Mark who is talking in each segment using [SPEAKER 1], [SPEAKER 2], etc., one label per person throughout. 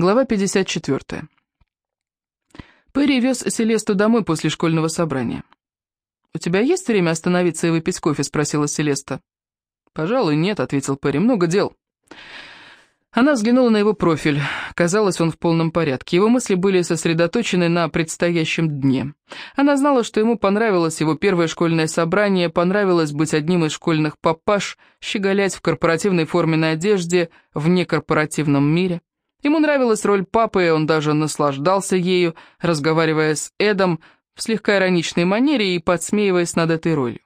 [SPEAKER 1] Глава 54. Перри вез Селесту домой после школьного собрания. «У тебя есть время остановиться и выпить кофе?» — спросила Селеста. «Пожалуй, нет», — ответил Перри. «Много дел». Она взглянула на его профиль. Казалось, он в полном порядке. Его мысли были сосредоточены на предстоящем дне. Она знала, что ему понравилось его первое школьное собрание, понравилось быть одним из школьных папаш, щеголять в корпоративной форменной одежде в некорпоративном мире. Ему нравилась роль папы, и он даже наслаждался ею, разговаривая с Эдом в слегка ироничной манере и подсмеиваясь над этой ролью.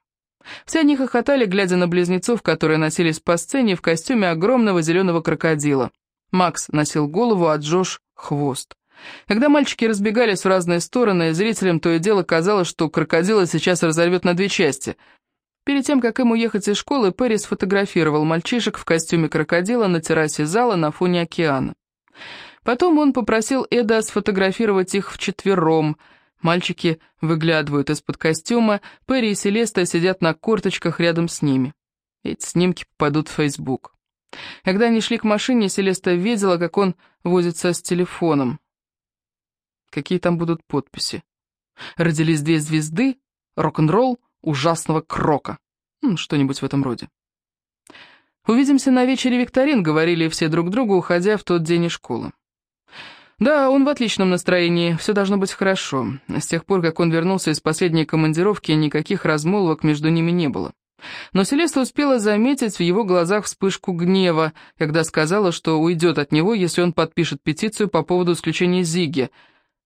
[SPEAKER 1] Все они хохотали, глядя на близнецов, которые носились по сцене в костюме огромного зеленого крокодила. Макс носил голову, а Джош — хвост. Когда мальчики разбегались в разные стороны, зрителям то и дело казалось, что крокодила сейчас разорвет на две части. Перед тем, как им уехать из школы, Перри сфотографировал мальчишек в костюме крокодила на террасе зала на фоне океана. Потом он попросил Эда сфотографировать их вчетвером. Мальчики выглядывают из-под костюма, Перри и Селеста сидят на корточках рядом с ними. Эти снимки попадут в Фейсбук. Когда они шли к машине, Селеста видела, как он возится с телефоном. Какие там будут подписи? Родились две звезды, рок-н-ролл, ужасного крока. Что-нибудь в этом роде. «Увидимся на вечере викторин», — говорили все друг другу, уходя в тот день из школы. Да, он в отличном настроении, все должно быть хорошо. С тех пор, как он вернулся из последней командировки, никаких размолвок между ними не было. Но Селеста успела заметить в его глазах вспышку гнева, когда сказала, что уйдет от него, если он подпишет петицию по поводу исключения Зиги —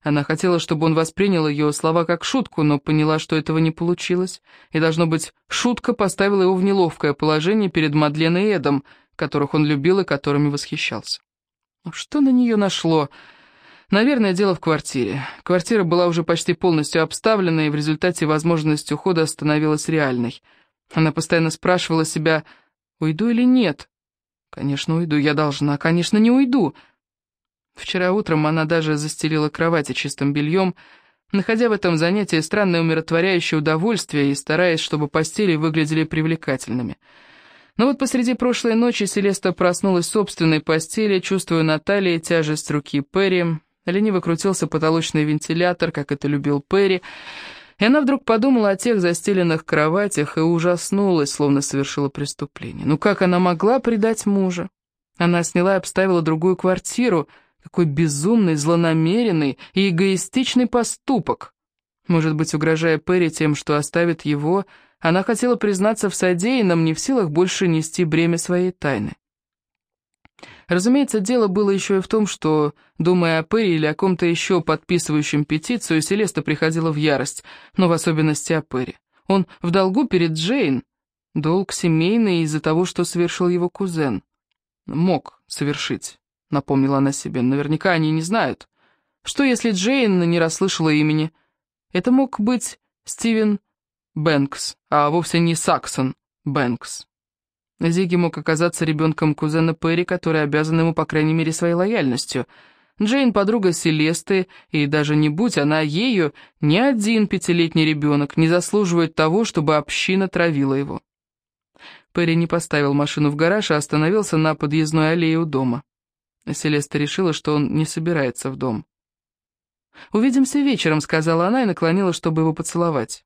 [SPEAKER 1] она хотела, чтобы он воспринял ее слова как шутку, но поняла, что этого не получилось. И, должно быть, шутка поставила его в неловкое положение перед Мадлен и Эдом, которых он любил и которыми восхищался. Ну, что на нее нашло? Наверное, дело в квартире. Квартира была уже почти полностью обставлена, и в результате возможность ухода становилась реальной. Она постоянно спрашивала себя, уйду или нет. Конечно, уйду, я должна, конечно, не уйду. Вчера утром она даже застелила кровати чистым бельем, находя в этом занятии странное умиротворяющее удовольствие и стараясь, чтобы постели выглядели привлекательными. Но вот посреди прошлой ночи Селеста проснулась в собственной постели, чувствуя на талии тяжесть руки Перри. Лениво крутился потолочный вентилятор, как это любил Перри, и она вдруг подумала о тех застеленных кроватях и ужаснулась, словно совершила преступление. Ну как она могла предать мужа? Она сняла и обставила другую квартиру — какой безумный, злонамеренный и эгоистичный поступок. Может быть, угрожая Перри тем, что оставит его, она хотела признаться в содеянном, не в силах больше нести бремя своей тайны. Разумеется, дело было еще и в том, что, думая о Перри или о ком-то еще подписывающем петицию, Селеста приходила в ярость, но в особенности о Перри. Он в долгу перед Джейн, долг семейный из-за того, что совершил его кузен. Мог совершить. — напомнила она себе. «Наверняка они не знают. Что, если Джейн не расслышала имени? Это мог быть Стивен Бэнкс, а вовсе не Саксон Бэнкс. Зиги мог оказаться ребенком кузена Перри, который обязан ему, по крайней мере, своей лояльностью. Джейн — подруга Селесты, и даже не будь она ею, ни один пятилетний ребенок не заслуживает того, чтобы община травила его. Перри не поставил машину в гараж, а остановился на подъездной аллее у дома. Селеста решила, что он не собирается в дом. «Увидимся вечером», — сказала она и наклонила, чтобы его поцеловать.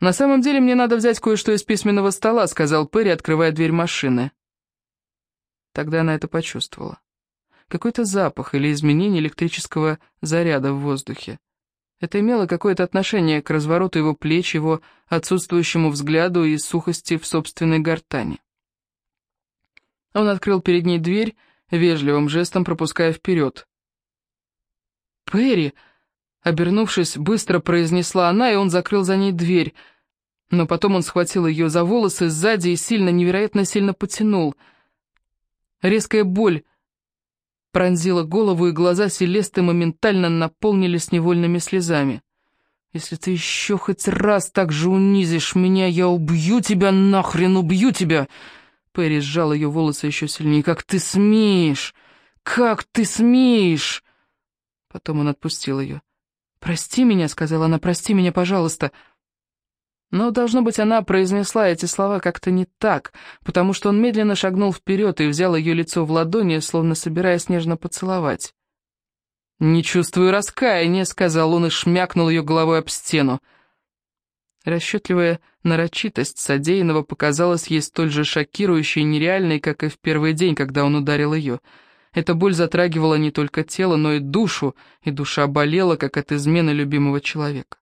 [SPEAKER 1] «На самом деле мне надо взять кое-что из письменного стола», — сказал Перри, открывая дверь машины. Тогда она это почувствовала. Какой-то запах или изменение электрического заряда в воздухе. Это имело какое-то отношение к развороту его плеч, его отсутствующему взгляду и сухости в собственной гортани. Он открыл перед ней дверь вежливым жестом пропуская вперед. «Перри!» — обернувшись, быстро произнесла она, и он закрыл за ней дверь. Но потом он схватил ее за волосы сзади и сильно, невероятно сильно потянул. Резкая боль пронзила голову, и глаза Селесты моментально наполнились невольными слезами. «Если ты еще хоть раз так же унизишь меня, я убью тебя нахрен, убью тебя!» Перри сжал ее волосы еще сильнее. «Как ты смеешь? Как ты смеешь?» Потом он отпустил ее. «Прости меня», — сказала она, — «прости меня, пожалуйста». Но, должно быть, она произнесла эти слова как-то не так, потому что он медленно шагнул вперед и взял ее лицо в ладони, словно собираясь нежно поцеловать. «Не чувствую раскаяния», — сказал он и шмякнул ее головой об стену. Расчетливая нарочитость содеянного показалась ей столь же шокирующей и нереальной, как и в первый день, когда он ударил ее. Эта боль затрагивала не только тело, но и душу, и душа болела, как от измены любимого человека.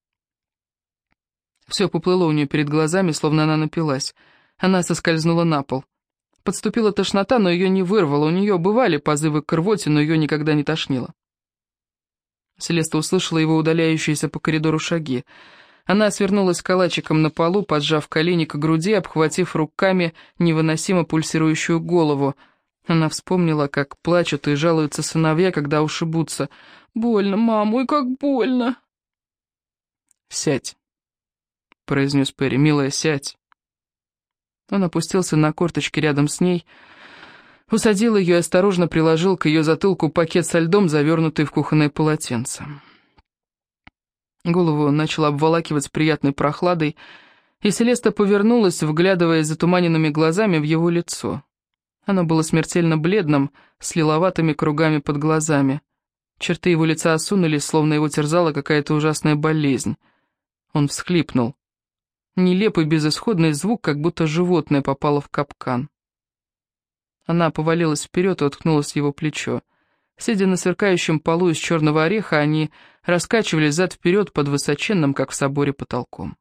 [SPEAKER 1] Все поплыло у нее перед глазами, словно она напилась. Она соскользнула на пол. Подступила тошнота, но ее не вырвало. У нее бывали позывы к рвоте, но ее никогда не тошнило. Селеста услышала его удаляющиеся по коридору шаги. Она свернулась калачиком на полу, поджав колени к груди, обхватив руками невыносимо пульсирующую голову. Она вспомнила, как плачут и жалуются сыновья, когда ушибутся. «Больно, мама, ой, как больно!» «Сядь», — произнес Перри, — «милая, сядь». Он опустился на корточки рядом с ней, усадил ее и осторожно приложил к ее затылку пакет со льдом, завернутый в кухонное полотенце. Голову начал обволакивать приятной прохладой, и Селеста повернулась, вглядываясь затуманенными глазами в его лицо. Оно было смертельно бледным, с лиловатыми кругами под глазами. Черты его лица осунулись, словно его терзала какая-то ужасная болезнь. Он всхлипнул. Нелепый безысходный звук, как будто животное попало в капкан. Она повалилась вперед и уткнулась в его плечо. Сидя на сверкающем полу из черного ореха, они раскачивались зад-вперед под высоченным, как в соборе, потолком.